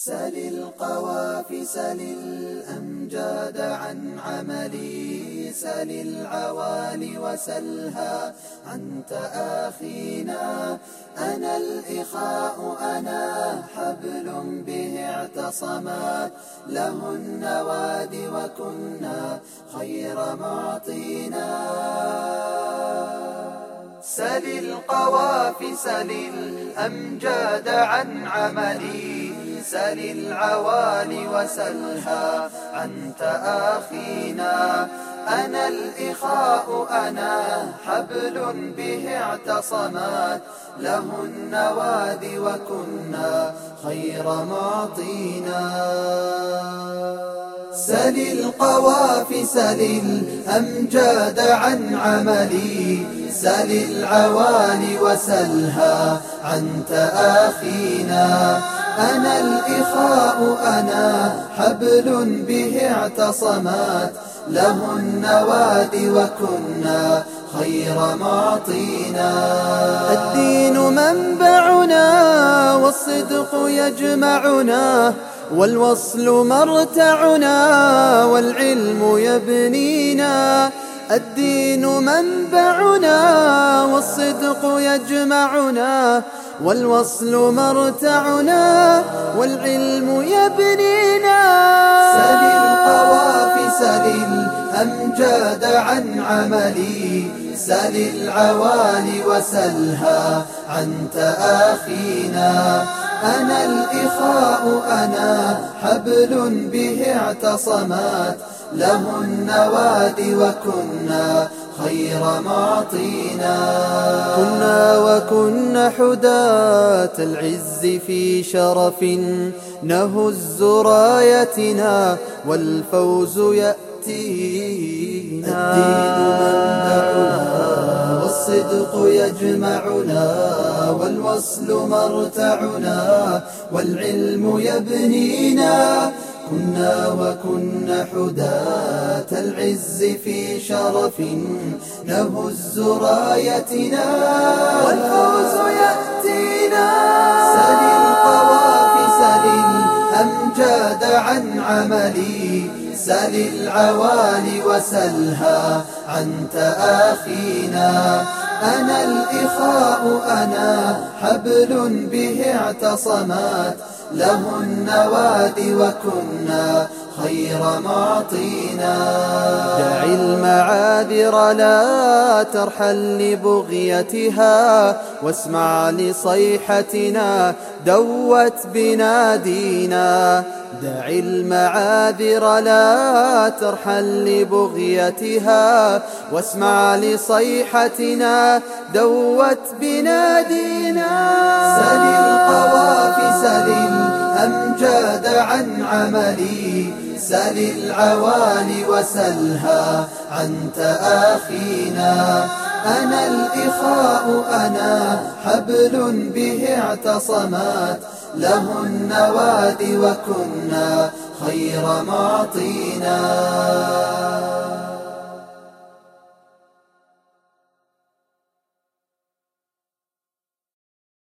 سل القوافي سل الأمجاد عن عملي سل العوالي وسلها. عن تآخينا أنا الإخاء أنا حبل به اعتصمات له النواد وكنا خير معطينا. سل القوافي سل الأمجاد عن عملي. سل العوالي وسلها. عن تآخينا أنا الإخاء أنا حبل به اعتصمات له النواد وكنا خير معطينا. سل القوافي سل الأمجاد عن عملي. سل العوالي وسلها عن تآخينا أنا الإخاء أنا حبل به اعتصمات. له النواد وكنا خير معطينا. الدين منبعنا والصدق يجمعنا. والوصل مرتعنا والعلم يبنينا الدين منبعنا والصدق يجمعنا والوصل مرتعنا والعلم يبنينا. سل القوافي سل الأمجاد عن عملي. سل العوالي وسلها عن تآخينا أنا الإخاء أنا حبل به اعتصمات له النواد وكنا خير معطينا. كنا وكنا حداة العز في شرف. نهز رايتنا والفوز يأتينا. الدين منبعنا والصدق يجمعنا والوصل مرتعنا والعلم يبنينا. كنا وكنا حداة العز في شرف نهز رايتنا. والفوز يأتينا. سل القوافي سل الأمجاد عن عملي. سل العوالي وسلها عن تآخينا أنا الإخاء أنا حبل به اعتصمات له النواد وكنا خير معطينا دع المعاذر لا ترحل لبغيتها. واسمع لصيحتنا دوت بنادينا دع المعاذر لا ترحل لبغيتها. واسمع لصيحتنا دوت بنادينا سل القوافي سل الأمجاد عن عملي. سل العوالي وسلها عن تآخينا أنا الإخاء أنا حبل به اعتصمات له النواد وكنا خير معطينا.